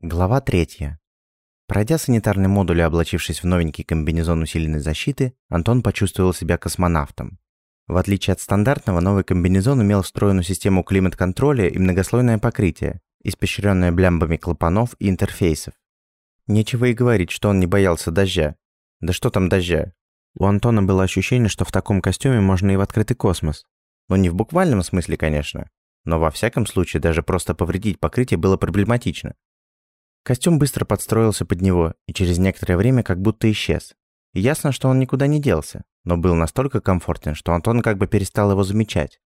Глава 3. Пройдя санитарный модуль и облачившись в новенький комбинезон усиленной защиты, Антон почувствовал себя космонавтом. В отличие от стандартного, новый комбинезон имел встроенную систему климат-контроля и многослойное покрытие, испещренное блямбами клапанов и интерфейсов. Нечего и говорить, что он не боялся дождя. Да что там дождя? У Антона было ощущение, что в таком костюме можно и в открытый космос. Но не в буквальном смысле, конечно. Но во всяком случае, даже просто повредить покрытие было проблематично. Костюм быстро подстроился под него и через некоторое время как будто исчез. Ясно, что он никуда не делся, но был настолько комфортен, что Антон как бы перестал его замечать.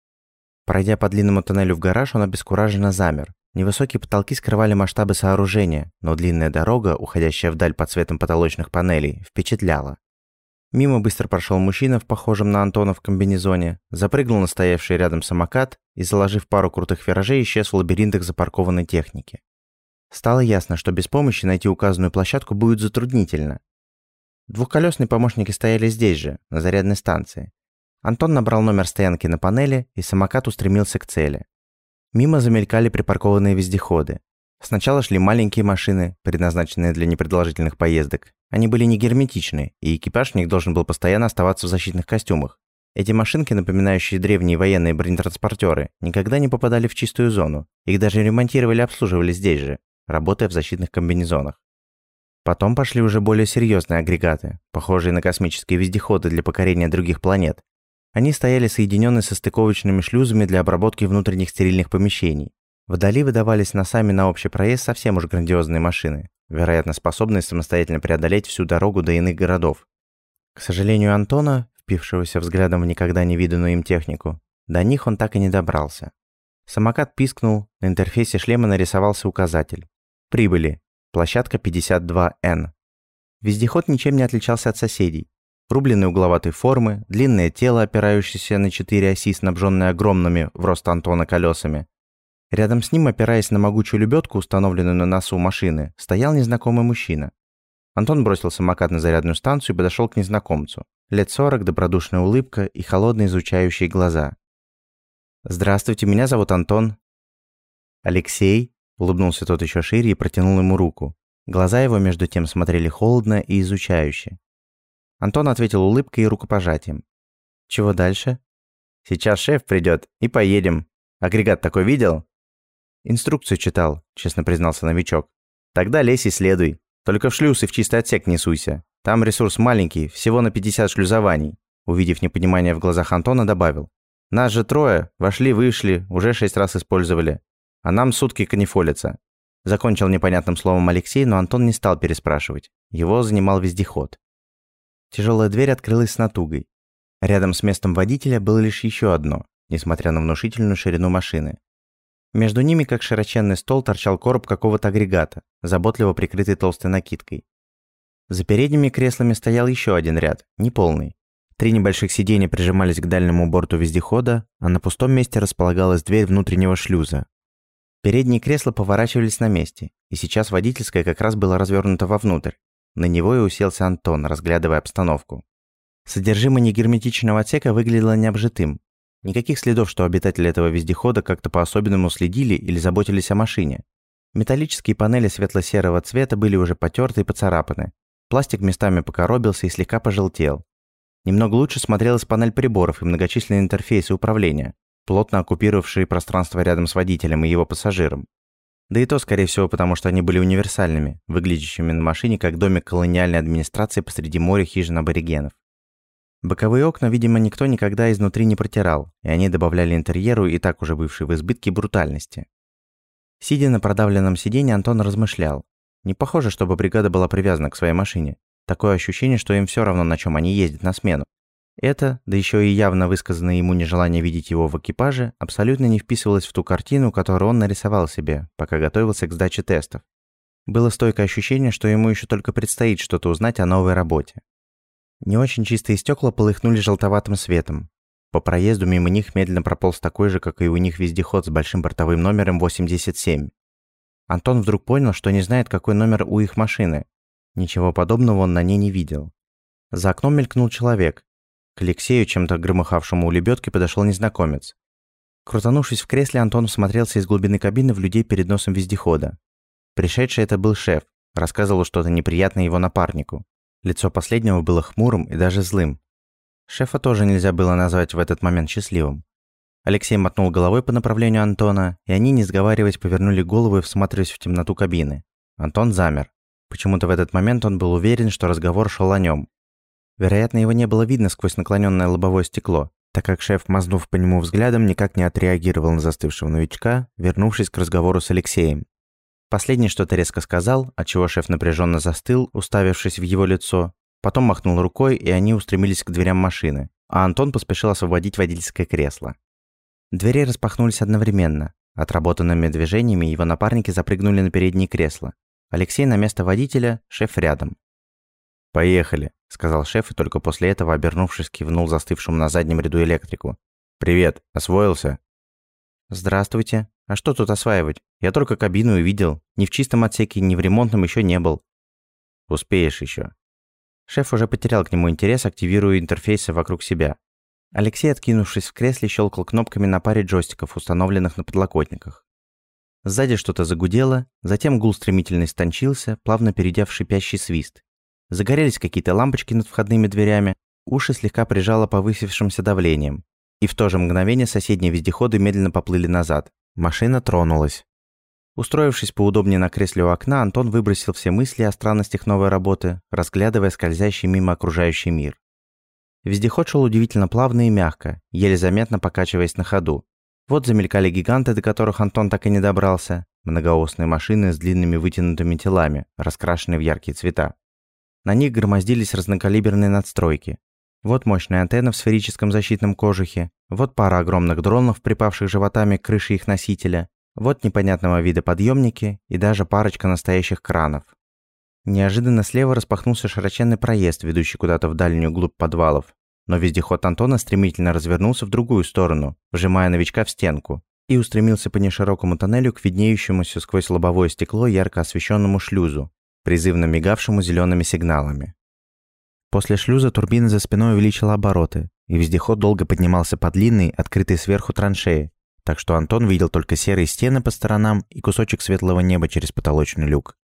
Пройдя по длинному тоннелю в гараж, он обескураженно замер. Невысокие потолки скрывали масштабы сооружения, но длинная дорога, уходящая вдаль под цветом потолочных панелей, впечатляла. Мимо быстро прошел мужчина в похожем на Антона в комбинезоне, запрыгнул на стоявший рядом самокат и, заложив пару крутых виражей, исчез в лабиринтах запаркованной техники. Стало ясно, что без помощи найти указанную площадку будет затруднительно. Двухколесные помощники стояли здесь же, на зарядной станции. Антон набрал номер стоянки на панели, и самокат устремился к цели. Мимо замелькали припаркованные вездеходы. Сначала шли маленькие машины, предназначенные для непродолжительных поездок. Они были не герметичны, и экипаж в них должен был постоянно оставаться в защитных костюмах. Эти машинки, напоминающие древние военные бронетранспортеры, никогда не попадали в чистую зону. Их даже ремонтировали и обслуживали здесь же, работая в защитных комбинезонах. Потом пошли уже более серьезные агрегаты, похожие на космические вездеходы для покорения других планет. Они стояли соединенные со стыковочными шлюзами для обработки внутренних стерильных помещений. Вдали выдавались носами на общий проезд совсем уж грандиозные машины, вероятно, способные самостоятельно преодолеть всю дорогу до иных городов. К сожалению, Антона, впившегося взглядом в никогда не виданную им технику, до них он так и не добрался. Самокат пискнул, на интерфейсе шлема нарисовался указатель. Прибыли. Площадка 52N. Вездеход ничем не отличался от соседей. Рубленной угловатой формы, длинное тело, опирающееся на четыре оси, снабженное огромными в рост Антона колесами. Рядом с ним, опираясь на могучую лебедку, установленную на носу машины, стоял незнакомый мужчина. Антон бросил самокат на зарядную станцию и подошел к незнакомцу. Лет сорок, добродушная улыбка и холодные изучающие глаза. «Здравствуйте, меня зовут Антон». «Алексей?» Улыбнулся тот еще шире и протянул ему руку. Глаза его между тем смотрели холодно и изучающе. Антон ответил улыбкой и рукопожатием. «Чего дальше?» «Сейчас шеф придет и поедем. Агрегат такой видел?» «Инструкцию читал», — честно признался новичок. «Тогда лезь и следуй. Только в шлюз и в чистый отсек не суйся. Там ресурс маленький, всего на 50 шлюзований». Увидев непонимание в глазах Антона, добавил. «Нас же трое. Вошли, вышли, уже шесть раз использовали. А нам сутки канифолятся. Закончил непонятным словом Алексей, но Антон не стал переспрашивать. Его занимал вездеход. Тяжелая дверь открылась с натугой. Рядом с местом водителя было лишь еще одно, несмотря на внушительную ширину машины. Между ними, как широченный стол, торчал короб какого-то агрегата, заботливо прикрытый толстой накидкой. За передними креслами стоял еще один ряд, неполный. Три небольших сиденья прижимались к дальнему борту вездехода, а на пустом месте располагалась дверь внутреннего шлюза, Передние кресла поворачивались на месте, и сейчас водительское как раз было развернуто вовнутрь. На него и уселся Антон, разглядывая обстановку. Содержимое негерметичного отсека выглядело необжитым. Никаких следов, что обитатели этого вездехода как-то по-особенному следили или заботились о машине. Металлические панели светло-серого цвета были уже потерты и поцарапаны. Пластик местами покоробился и слегка пожелтел. Немного лучше смотрелась панель приборов и многочисленные интерфейсы управления плотно оккупировавшие пространство рядом с водителем и его пассажиром. Да и то, скорее всего, потому что они были универсальными, выглядящими на машине как домик колониальной администрации посреди моря хижин аборигенов. Боковые окна, видимо, никто никогда изнутри не протирал, и они добавляли интерьеру и так уже бывшей в избытке брутальности. Сидя на продавленном сиденье, Антон размышлял. Не похоже, чтобы бригада была привязана к своей машине. Такое ощущение, что им все равно, на чем они ездят на смену. Это, да еще и явно высказанное ему нежелание видеть его в экипаже, абсолютно не вписывалось в ту картину, которую он нарисовал себе, пока готовился к сдаче тестов. Было стойкое ощущение, что ему еще только предстоит что-то узнать о новой работе. Не очень чистые стекла полыхнули желтоватым светом. По проезду мимо них медленно прополз такой же, как и у них вездеход с большим бортовым номером 87. Антон вдруг понял, что не знает, какой номер у их машины. Ничего подобного он на ней не видел. За окном мелькнул человек, к Алексею, чем-то громыхавшему у лебедки, подошел незнакомец. Крутанувшись в кресле, Антон всмотрелся из глубины кабины в людей перед носом вездехода. Пришедший это был шеф, рассказывал что-то неприятное его напарнику. Лицо последнего было хмурым и даже злым. Шефа тоже нельзя было назвать в этот момент счастливым. Алексей мотнул головой по направлению Антона, и они, не сговариваясь, повернули головы, всматриваясь в темноту кабины. Антон замер. Почему-то в этот момент он был уверен, что разговор шел о нем. Вероятно, его не было видно сквозь наклоненное лобовое стекло, так как шеф, мазнув по нему взглядом, никак не отреагировал на застывшего новичка, вернувшись к разговору с Алексеем. Последний что-то резко сказал, отчего шеф напряженно застыл, уставившись в его лицо, потом махнул рукой, и они устремились к дверям машины, а Антон поспешил освободить водительское кресло. Двери распахнулись одновременно. Отработанными движениями его напарники запрыгнули на переднее кресло. Алексей на место водителя, шеф рядом. «Поехали», — сказал шеф и только после этого, обернувшись, кивнул застывшему на заднем ряду электрику. «Привет, освоился?» «Здравствуйте. А что тут осваивать? Я только кабину увидел. Ни в чистом отсеке, ни в ремонтном еще не был». «Успеешь еще. Шеф уже потерял к нему интерес, активируя интерфейсы вокруг себя. Алексей, откинувшись в кресле, щелкал кнопками на паре джойстиков, установленных на подлокотниках. Сзади что-то загудело, затем гул стремительно истончился, плавно перейдя в шипящий свист. Загорелись какие-то лампочки над входными дверями, уши слегка прижало повысившимся давлением. И в то же мгновение соседние вездеходы медленно поплыли назад. Машина тронулась. Устроившись поудобнее на кресле у окна, Антон выбросил все мысли о странностях новой работы, разглядывая скользящий мимо окружающий мир. Вездеход шел удивительно плавно и мягко, еле заметно покачиваясь на ходу. Вот замелькали гиганты, до которых Антон так и не добрался, многоосные машины с длинными вытянутыми телами, раскрашенные в яркие цвета. На них громоздились разнокалиберные надстройки. Вот мощная антенна в сферическом защитном кожухе, вот пара огромных дронов, припавших животами к крыше их носителя, вот непонятного вида подъемники и даже парочка настоящих кранов. Неожиданно слева распахнулся широченный проезд, ведущий куда-то в дальнюю глубь подвалов. Но вездеход Антона стремительно развернулся в другую сторону, вжимая новичка в стенку, и устремился по неширокому тоннелю к виднеющемуся сквозь лобовое стекло ярко освещенному шлюзу, призывно мигавшему зелеными сигналами. После шлюза турбина за спиной увеличила обороты, и вездеход долго поднимался по длинной, открытой сверху траншеи, так что Антон видел только серые стены по сторонам и кусочек светлого неба через потолочный люк.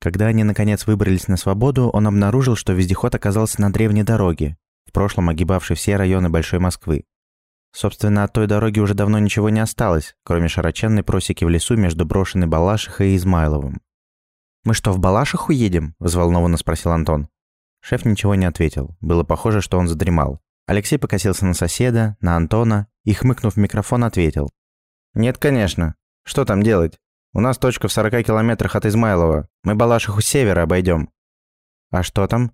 Когда они наконец выбрались на свободу, он обнаружил, что вездеход оказался на древней дороге, в прошлом огибавшей все районы Большой Москвы. Собственно, от той дороги уже давно ничего не осталось, кроме широченной просеки в лесу между брошенной Балашихой и Измайловым. «Мы что, в Балашиху едем?» – взволнованно спросил Антон. Шеф ничего не ответил. Было похоже, что он задремал. Алексей покосился на соседа, на Антона и, хмыкнув в микрофон, ответил. «Нет, конечно. Что там делать? У нас точка в 40 километрах от Измайлова. Мы Балашиху севера обойдем». «А что там?»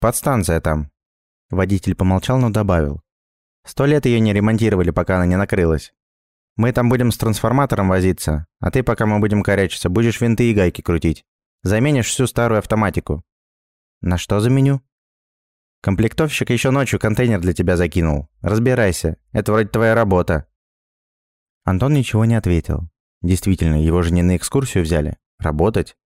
«Подстанция там». Водитель помолчал, но добавил. «Сто лет ее не ремонтировали, пока она не накрылась. Мы там будем с трансформатором возиться, а ты, пока мы будем корячиться, будешь винты и гайки крутить. Заменишь всю старую автоматику». «На что заменю?» «Комплектовщик еще ночью контейнер для тебя закинул. Разбирайся. Это вроде твоя работа». Антон ничего не ответил. Действительно, его же не на экскурсию взяли. Работать.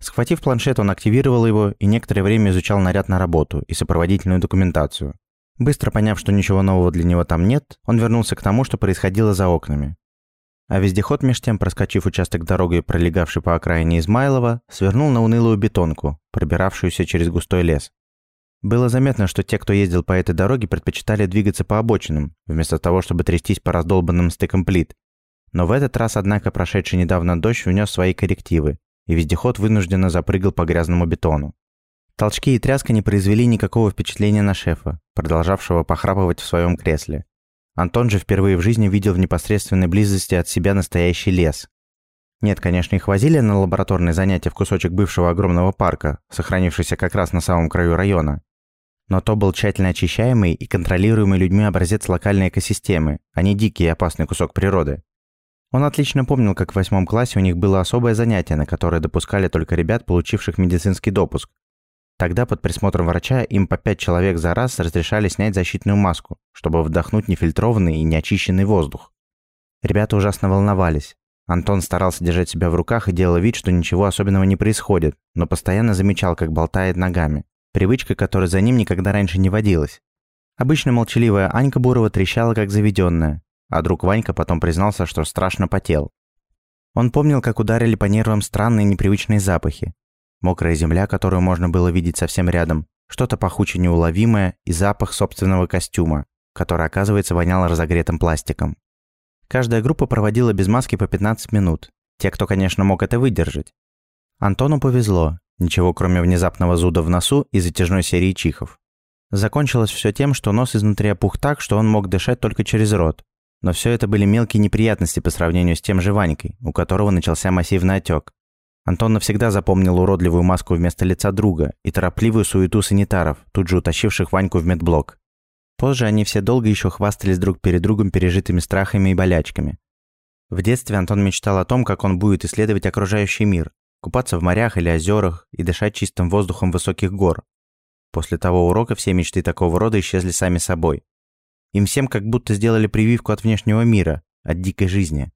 Схватив планшет, он активировал его и некоторое время изучал наряд на работу и сопроводительную документацию. Быстро поняв, что ничего нового для него там нет, он вернулся к тому, что происходило за окнами. А вездеход, меж тем, проскочив участок дороги, пролегавший по окраине Измайлова, свернул на унылую бетонку, пробиравшуюся через густой лес. Было заметно, что те, кто ездил по этой дороге, предпочитали двигаться по обочинам, вместо того, чтобы трястись по раздолбанным стыкам плит. Но в этот раз, однако, прошедший недавно дождь внес свои коррективы, и вездеход вынужденно запрыгал по грязному бетону. Толчки и тряска не произвели никакого впечатления на шефа, продолжавшего похрапывать в своем кресле. Антон же впервые в жизни видел в непосредственной близости от себя настоящий лес. Нет, конечно, их возили на лабораторные занятия в кусочек бывшего огромного парка, сохранившийся как раз на самом краю района. Но то был тщательно очищаемый и контролируемый людьми образец локальной экосистемы, а не дикий и опасный кусок природы. Он отлично помнил, как в восьмом классе у них было особое занятие, на которое допускали только ребят, получивших медицинский допуск. Тогда под присмотром врача им по пять человек за раз разрешали снять защитную маску, чтобы вдохнуть нефильтрованный и неочищенный воздух. Ребята ужасно волновались. Антон старался держать себя в руках и делал вид, что ничего особенного не происходит, но постоянно замечал, как болтает ногами. Привычка, которая за ним никогда раньше не водилась. Обычно молчаливая Анька Бурова трещала, как заведенная, а друг Ванька потом признался, что страшно потел. Он помнил, как ударили по нервам странные непривычные запахи. Мокрая земля, которую можно было видеть совсем рядом, что-то пахуче неуловимое и запах собственного костюма, который, оказывается, вонял разогретым пластиком. Каждая группа проводила без маски по 15 минут. Те, кто, конечно, мог это выдержать. Антону повезло. Ничего, кроме внезапного зуда в носу и затяжной серии чихов. Закончилось все тем, что нос изнутри опух так, что он мог дышать только через рот. Но все это были мелкие неприятности по сравнению с тем же Ванькой, у которого начался массивный отек. Антон навсегда запомнил уродливую маску вместо лица друга и торопливую суету санитаров, тут же утащивших Ваньку в медблок. Позже они все долго еще хвастались друг перед другом пережитыми страхами и болячками. В детстве Антон мечтал о том, как он будет исследовать окружающий мир, купаться в морях или озерах и дышать чистым воздухом высоких гор. После того урока все мечты такого рода исчезли сами собой. Им всем как будто сделали прививку от внешнего мира, от дикой жизни.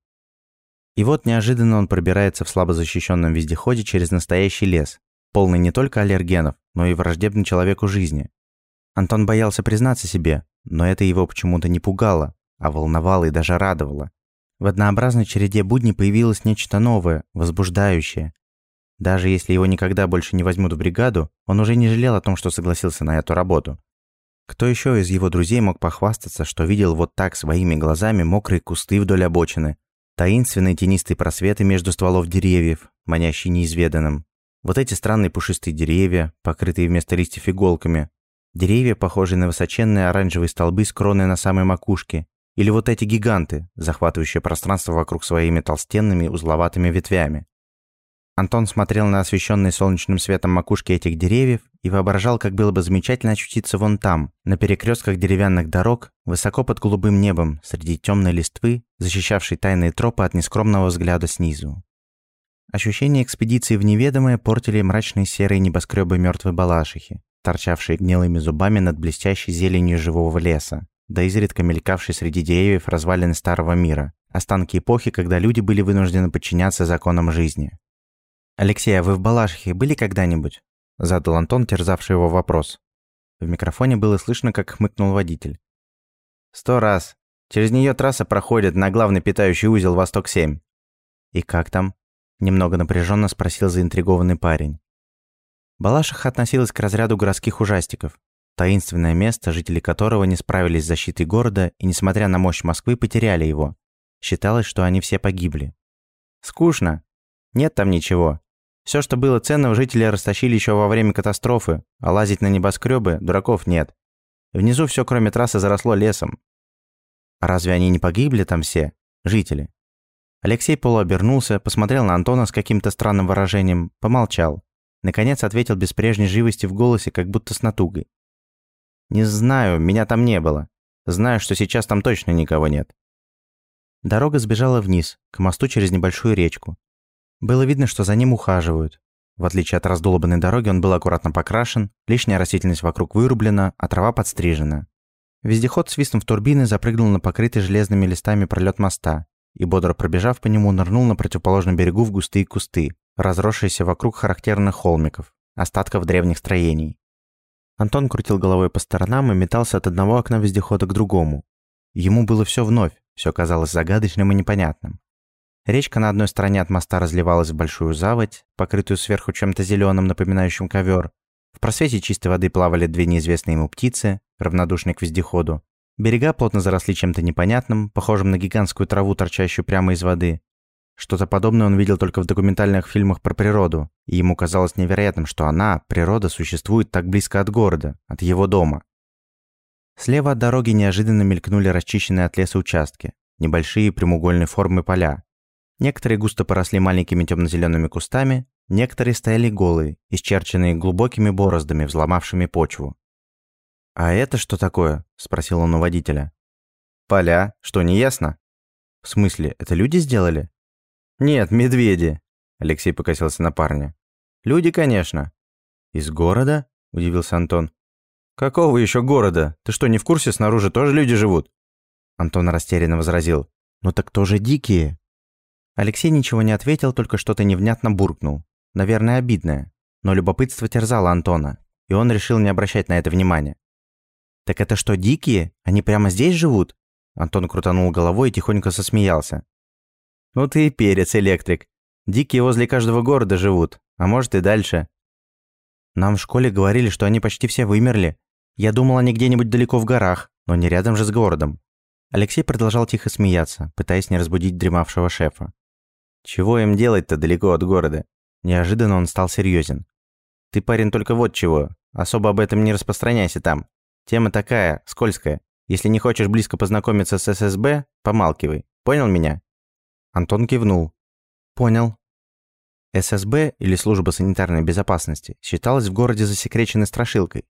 И вот неожиданно он пробирается в слабо защищенном вездеходе через настоящий лес, полный не только аллергенов, но и враждебный человеку жизни. Антон боялся признаться себе, но это его почему-то не пугало, а волновало и даже радовало. В однообразной череде будней появилось нечто новое, возбуждающее. Даже если его никогда больше не возьмут в бригаду, он уже не жалел о том, что согласился на эту работу. Кто еще из его друзей мог похвастаться, что видел вот так своими глазами мокрые кусты вдоль обочины, таинственные тенистые просветы между стволов деревьев, манящие неизведанным, вот эти странные пушистые деревья, покрытые вместо листьев иголками, деревья, похожие на высоченные оранжевые столбы с кроной на самой макушке, или вот эти гиганты, захватывающие пространство вокруг своими толстенными узловатыми ветвями. Антон смотрел на освещенные солнечным светом макушки этих деревьев и воображал, как было бы замечательно очутиться вон там, на перекрестках деревянных дорог, высоко под голубым небом, среди темной листвы, защищавшей тайные тропы от нескромного взгляда снизу. Ощущение экспедиции в неведомое портили мрачные серые небоскребы мертвой балашихи, торчавшие гнилыми зубами над блестящей зеленью живого леса, да изредка мелькавшие среди деревьев развалины старого мира, останки эпохи, когда люди были вынуждены подчиняться законам жизни. «Алексей, а вы в Балашихе были когда-нибудь?» – задал Антон, терзавший его вопрос. В микрофоне было слышно, как хмыкнул водитель. «Сто раз. Через нее трасса проходит на главный питающий узел Восток-7». «И как там?» – немного напряженно спросил заинтригованный парень. Балашиха относилась к разряду городских ужастиков. Таинственное место, жители которого не справились с защитой города и, несмотря на мощь Москвы, потеряли его. Считалось, что они все погибли. «Скучно. Нет там ничего. Все, что было ценного, жители растащили еще во время катастрофы, а лазить на небоскребы дураков нет. Внизу все, кроме трассы, заросло лесом. А разве они не погибли там все? Жители. Алексей полуобернулся, посмотрел на Антона с каким-то странным выражением, помолчал. Наконец ответил без прежней живости в голосе, как будто с натугой. «Не знаю, меня там не было. Знаю, что сейчас там точно никого нет». Дорога сбежала вниз, к мосту через небольшую речку. Было видно, что за ним ухаживают. В отличие от раздолбанной дороги, он был аккуратно покрашен, лишняя растительность вокруг вырублена, а трава подстрижена. Вездеход свистом в турбины запрыгнул на покрытый железными листами пролет моста и, бодро пробежав по нему, нырнул на противоположном берегу в густые кусты, разросшиеся вокруг характерных холмиков, остатков древних строений. Антон крутил головой по сторонам и метался от одного окна вездехода к другому. Ему было все вновь, все казалось загадочным и непонятным. Речка на одной стороне от моста разливалась в большую заводь, покрытую сверху чем-то зеленым, напоминающим ковер. В просвете чистой воды плавали две неизвестные ему птицы, равнодушные к вездеходу. Берега плотно заросли чем-то непонятным, похожим на гигантскую траву, торчащую прямо из воды. Что-то подобное он видел только в документальных фильмах про природу, и ему казалось невероятным, что она, природа, существует так близко от города, от его дома. Слева от дороги неожиданно мелькнули расчищенные от леса участки, небольшие прямоугольной формы поля, Некоторые густо поросли маленькими темно-зелеными кустами, некоторые стояли голые, исчерченные глубокими бороздами, взломавшими почву. «А это что такое?» – спросил он у водителя. «Поля. Что, не ясно?» «В смысле, это люди сделали?» «Нет, медведи», – Алексей покосился на парня. «Люди, конечно». «Из города?» – удивился Антон. «Какого еще города? Ты что, не в курсе, снаружи тоже люди живут?» Антон растерянно возразил. «Ну так тоже дикие». Алексей ничего не ответил, только что-то невнятно буркнул. Наверное, обидное. Но любопытство терзало Антона, и он решил не обращать на это внимания. «Так это что, дикие? Они прямо здесь живут?» Антон крутанул головой и тихонько засмеялся. Ну ты и перец, электрик. Дикие возле каждого города живут, а может и дальше. Нам в школе говорили, что они почти все вымерли. Я думал, они где-нибудь далеко в горах, но не рядом же с городом. Алексей продолжал тихо смеяться, пытаясь не разбудить дремавшего шефа. Чего им делать-то далеко от города? Неожиданно он стал серьезен. Ты, парень, только вот чего. Особо об этом не распространяйся там. Тема такая, скользкая. Если не хочешь близко познакомиться с ССБ, помалкивай. Понял меня? Антон кивнул. Понял. ССБ, или Служба санитарной безопасности, считалась в городе засекреченной страшилкой,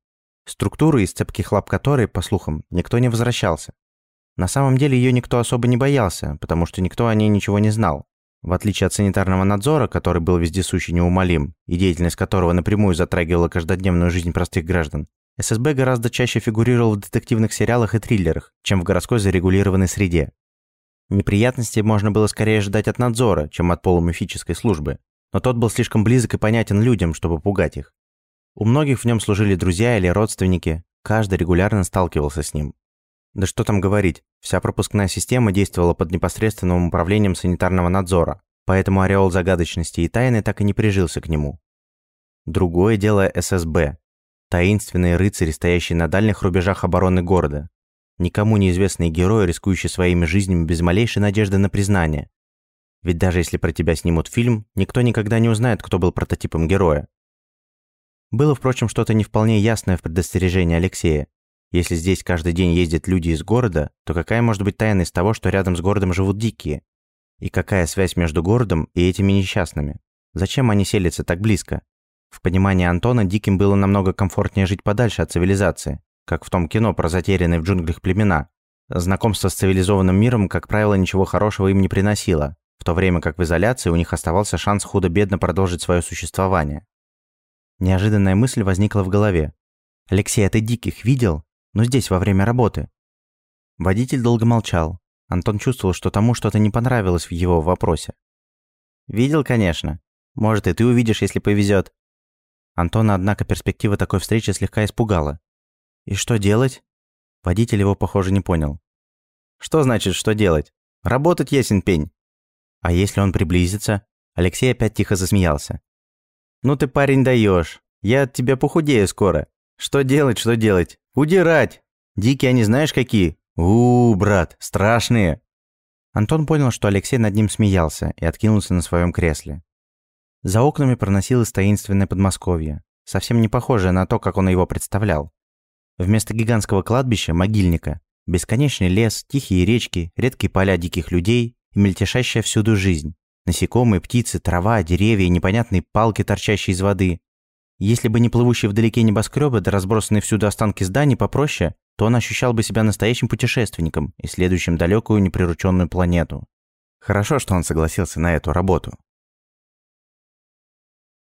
структуру из цепких лап которой, по слухам, никто не возвращался. На самом деле ее никто особо не боялся, потому что никто о ней ничего не знал. В отличие от санитарного надзора, который был вездесущий неумолим, и деятельность которого напрямую затрагивала каждодневную жизнь простых граждан, ССБ гораздо чаще фигурировал в детективных сериалах и триллерах, чем в городской зарегулированной среде. Неприятностей можно было скорее ждать от надзора, чем от полумифической службы, но тот был слишком близок и понятен людям, чтобы пугать их. У многих в нем служили друзья или родственники, каждый регулярно сталкивался с ним. Да что там говорить, вся пропускная система действовала под непосредственным управлением санитарного надзора, поэтому ореол загадочности и тайны так и не прижился к нему. Другое дело ССБ. Таинственные рыцари, стоящие на дальних рубежах обороны города. Никому неизвестные герои, рискующие своими жизнями без малейшей надежды на признание, ведь даже если про тебя снимут фильм, никто никогда не узнает, кто был прототипом героя. Было, впрочем, что-то не вполне ясное в предостережении Алексея. Если здесь каждый день ездят люди из города, то какая может быть тайна из того, что рядом с городом живут дикие? И какая связь между городом и этими несчастными? Зачем они селятся так близко? В понимании Антона диким было намного комфортнее жить подальше от цивилизации, как в том кино про затерянные в джунглях племена. Знакомство с цивилизованным миром, как правило, ничего хорошего им не приносило, в то время как в изоляции у них оставался шанс худо-бедно продолжить свое существование. Неожиданная мысль возникла в голове. «Алексей, а ты диких видел? Ну здесь, во время работы». Водитель долго молчал. Антон чувствовал, что тому что-то не понравилось в его вопросе. «Видел, конечно. Может, и ты увидишь, если повезет. Антона, однако, перспектива такой встречи слегка испугала. «И что делать?» Водитель его, похоже, не понял. «Что значит, что делать? Работать ясен пень. А если он приблизится? Алексей опять тихо засмеялся. Ну ты, парень, даешь. Я от тебя похудею скоро. Что делать, что делать? Удирать! Дикие они знаешь какие? у, брат, страшные. Антон понял, что Алексей над ним смеялся и откинулся на своем кресле. За окнами проносилось таинственное Подмосковье, совсем не похожее на то, как он его представлял. Вместо гигантского кладбища – могильника, бесконечный лес, тихие речки, редкие поля диких людей и мельтешащая всюду жизнь. Насекомые, птицы, трава, деревья непонятные палки, торчащие из воды. Если бы не плывущие вдалеке небоскребы да разбросанные всюду останки зданий попроще, то он ощущал бы себя настоящим путешественником, исследующим далекую неприрученную планету. Хорошо, что он согласился на эту работу.